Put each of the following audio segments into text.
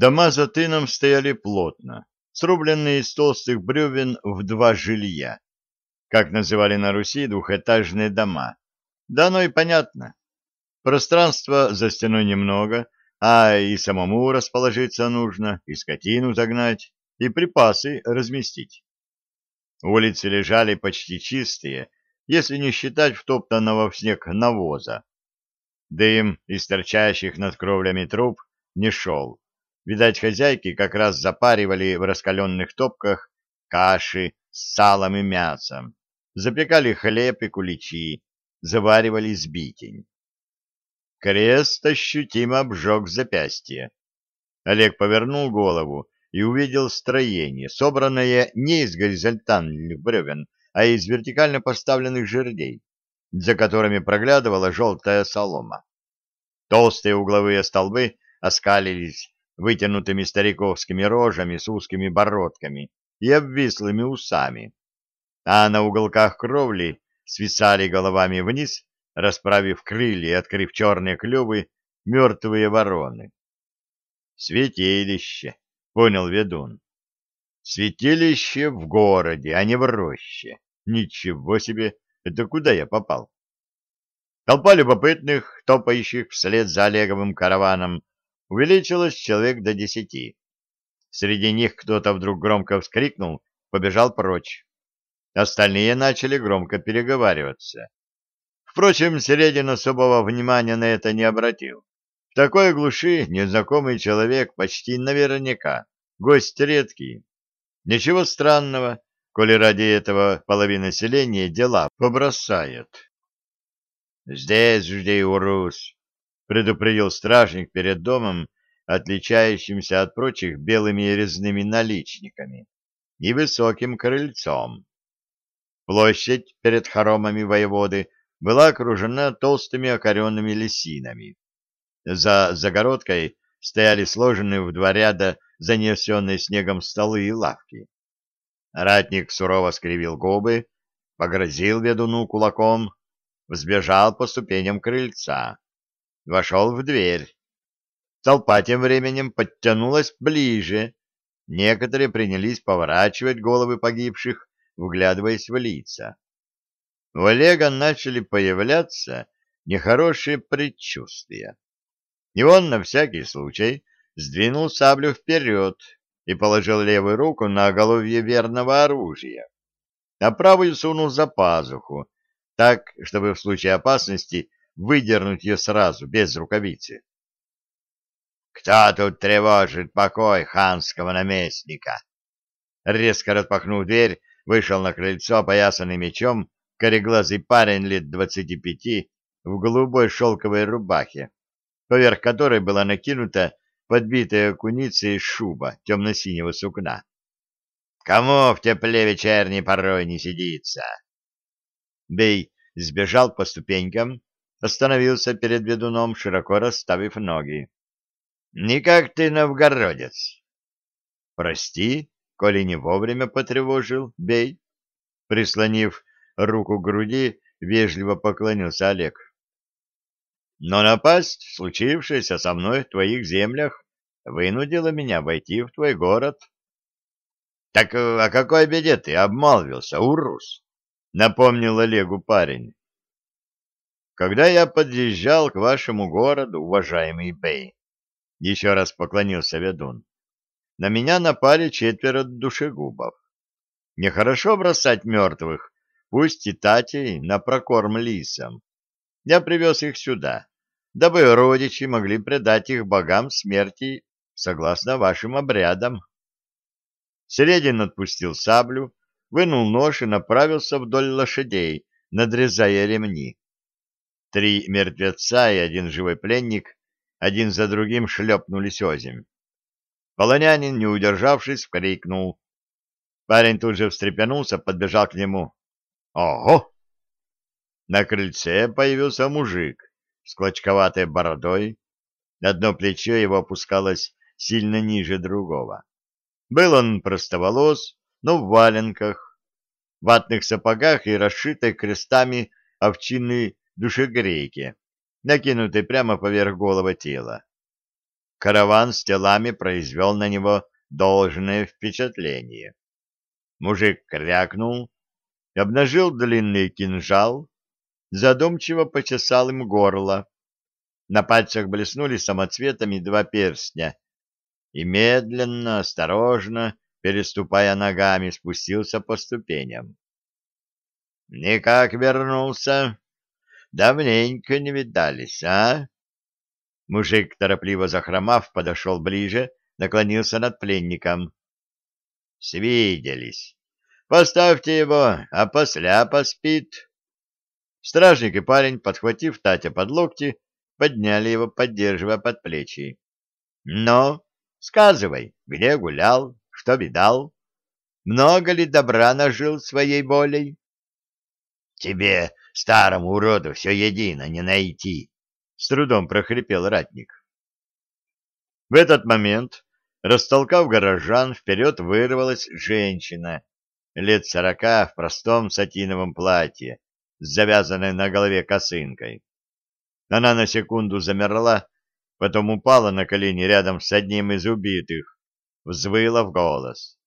Дома за тыном стояли плотно, срубленные из толстых бревен в два жилья, как называли на Руси двухэтажные дома. Да оно и понятно. Пространства за стеной немного, а и самому расположиться нужно, и скотину загнать, и припасы разместить. Улицы лежали почти чистые, если не считать втоптанного в снег навоза. Дым из торчащих над кровлями труб не шел. Видать, хозяйки как раз запаривали в раскаленных топках каши с салом и мясом, запекали хлеб и куличи, заваривали сбитень. Крест ощутимо обжег запястье. Олег повернул голову и увидел строение, собранное не из горизонтальных бревен, а из вертикально поставленных жердей, за которыми проглядывала желтая солома. Толстые угловые столбы оскалились вытянутыми стариковскими рожами с узкими бородками и обвислыми усами, а на уголках кровли свисали головами вниз, расправив крылья и открыв черные клювы, мертвые вороны. «Святилище», — понял ведун. «Святилище в городе, а не в роще. Ничего себе! Это куда я попал?» Толпа любопытных, топающих вслед за Олеговым караваном, увеличилось человек до десяти. Среди них кто-то вдруг громко вскрикнул, побежал прочь. Остальные начали громко переговариваться. Впрочем, Середин особого внимания на это не обратил. В такой глуши незнакомый человек почти наверняка, гость редкий. Ничего странного, коли ради этого половина населения дела побросает. «Здесь жди, урус!» Предупредил стражник перед домом, отличающимся от прочих белыми резными наличниками и высоким крыльцом. Площадь перед хоромами воеводы была окружена толстыми окоренными лесинами. За загородкой стояли сложенные в два ряда занесенные снегом столы и лавки. Ратник сурово скривил губы, погрозил ведуну кулаком, взбежал по ступеням крыльца вошел в дверь. Толпа тем временем подтянулась ближе. Некоторые принялись поворачивать головы погибших, вглядываясь в лица. У Олега начали появляться нехорошие предчувствия. И он на всякий случай сдвинул саблю вперед и положил левую руку на оголовье верного оружия, а правую сунул за пазуху, так, чтобы в случае опасности выдернуть ее сразу, без рукавицы. «Кто тут тревожит покой ханского наместника?» Резко распахнув дверь, вышел на крыльцо, опоясанный мечом, кореглазый парень лет двадцати пяти в голубой шелковой рубахе, поверх которой была накинута подбитая куницей шуба темно-синего сукна. «Кому в тепле вечерней порой не сидится?» Бей сбежал по ступенькам, остановился перед ведуном, широко расставив ноги. — Никак ты новгородец. — Прости, коли не вовремя потревожил, бей. Прислонив руку к груди, вежливо поклонился Олег. — Но напасть, случившаяся со мной в твоих землях, вынудила меня войти в твой город. — Так о какой беде ты обмолвился, урус? — напомнил Олегу парень. Когда я подъезжал к вашему городу, уважаемый Бэй, еще раз поклонился ведун, на меня напали четверо душегубов. Нехорошо бросать мертвых, пусть и татей, на прокорм лисам. Я привез их сюда, дабы родичи могли предать их богам смерти согласно вашим обрядам. Середин отпустил саблю, вынул нож и направился вдоль лошадей, надрезая ремни. Три мертвеца и один живой пленник один за другим шлепнулись озимь. Полонянин, не удержавшись, крикнул. Парень тут же встрепенулся, подбежал к нему. «Ого!» На крыльце появился мужик с клочковатой бородой. Одно плечо его опускалось сильно ниже другого. Был он простоволос, но в валенках, ватных сапогах и расшитой крестами овчины душегрейке, накинутой прямо поверх голого тела. караван с телами произвел на него должное впечатление. Мужик крякнул, обнажил длинный кинжал, задумчиво почесал им горло. На пальцах блеснули самоцветами два перстня, и медленно, осторожно, переступая ногами, спустился по ступеням. — Никак вернулся? Давненько не видались, а? Мужик, торопливо захромав, подошел ближе, наклонился над пленником. — Свиделись. Поставьте его, а после поспит. Стражник и парень, подхватив Татя под локти, подняли его, поддерживая под плечи. — Но, сказывай, где гулял, что видал? Много ли добра нажил своей волей? — Тебе, старому уроду, все едино не найти, — с трудом прохрипел ратник. В этот момент, растолкав горожан, вперед вырвалась женщина лет сорока в простом сатиновом платье с завязанной на голове косынкой. Она на секунду замерла, потом упала на колени рядом с одним из убитых, взвыла в голос.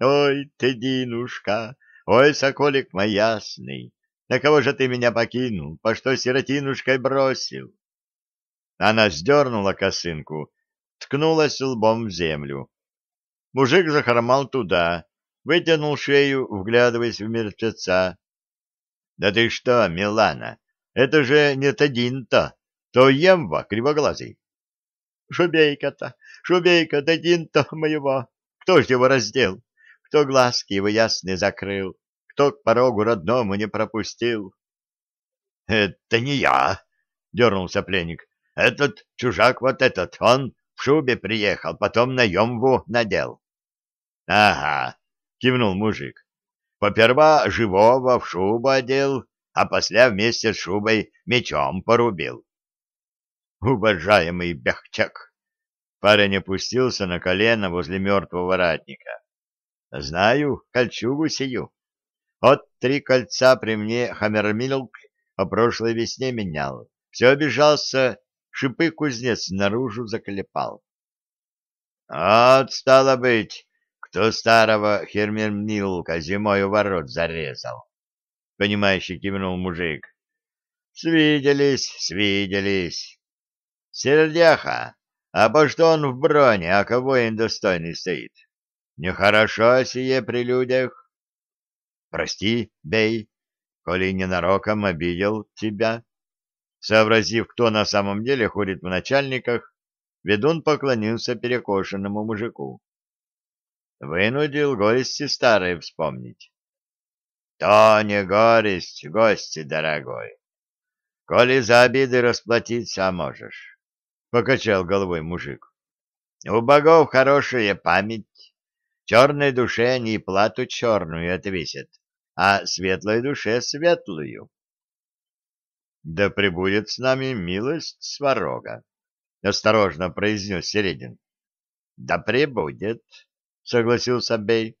«Ой, ты, Динушка, ой, соколик мой ясный, на кого же ты меня покинул, по что сиротинушкой бросил?» Она сдернула косынку, ткнулась лбом в землю. Мужик захромал туда, вытянул шею, вглядываясь в мертвеца. — Да ты что, Милана, это же не Тадин-то, то Емва кривоглазый. — Шубейка-то, шубейка Тадин-то моего, кто ж его раздел? Кто глазки его ясные закрыл? Кто к порогу родному не пропустил? — Это не я, — дернулся пленник. — Этот чужак вот этот, он в шубе приехал, потом на Емву надел. — Ага, — кивнул мужик. Поперва живого в шубу одел, а после вместе с шубой мечом порубил. Уважаемый Бехчак! Парень опустился на колено возле мертвого ратника. Знаю кольчугу сию. От три кольца при мне Хаммермилк о прошлой весне менял. Все обижался, шипы кузнец наружу заклепал. — Вот, стало быть, кто старого Хермернилка зимой у ворот зарезал? — понимающе кивнул мужик. — Свиделись, свиделись. Сердяха, а по что он в броне, а кого воин достойный стоит? Нехорошо сие при людях. Прости, бей, коли ненароком обидел тебя. Сообразив, кто на самом деле ходит в начальниках, ведун поклонился перекошенному мужику. Вынудил гости старые вспомнить. То не горесть, гости дорогой. Коли за обиды расплатиться можешь, — покачал головой мужик. У богов хорошая память. Черной душе они плату черную отвесят, а светлой душе светлую. Да пребудет с нами милость сварога, — осторожно произнес Середин. Да пребудет, согласился Бей.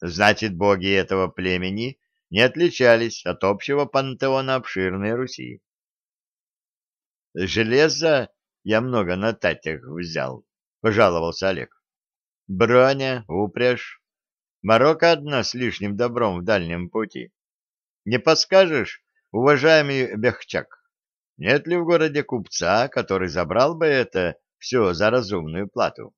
Значит, боги этого племени не отличались от общего пантеона обширной Руси. Железа я много на татях взял, пожаловался Олег. Броня, упряжь, Марокко одна с лишним добром в дальнем пути. Не подскажешь, уважаемый Бехчак, нет ли в городе купца, который забрал бы это все за разумную плату?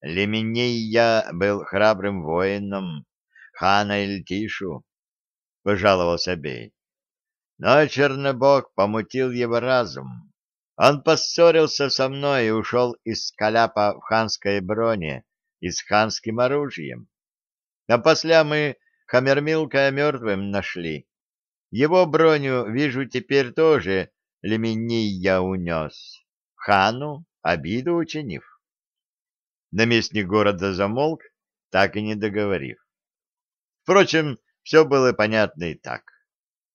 Леменей был храбрым воином, хана Эльтишу, — пожаловался Бей. Но Чернобог помутил его разум. Он поссорился со мной и ушел из Каляпа в ханской броне и с ханским оружием. А после мы Хамермилка мертвым нашли. Его броню, вижу, теперь тоже Лемения унес. Хану обиду учинив. Наместник города замолк, так и не договорив. Впрочем, все было понятно и так.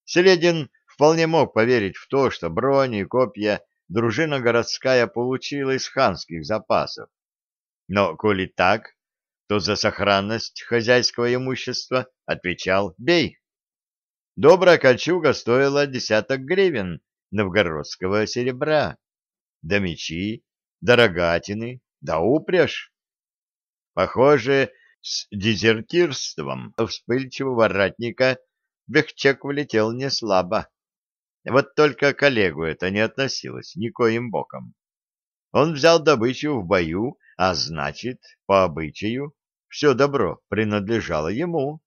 Селедин вполне мог поверить в то, что брони и копья дружина городская получила из ханских запасов. Но, коли так, то за сохранность хозяйского имущества отвечал «бей». Добрая кольчуга стоила десяток гривен новгородского серебра. да мечи, да рогатины, да упряжь. Похоже, с дезертирством вспыльчивого ратника Бехчек влетел не слабо. Вот только коллегу это не относилось никоим боком. Он взял добычу в бою, а значит, по обычаю, все добро принадлежало ему.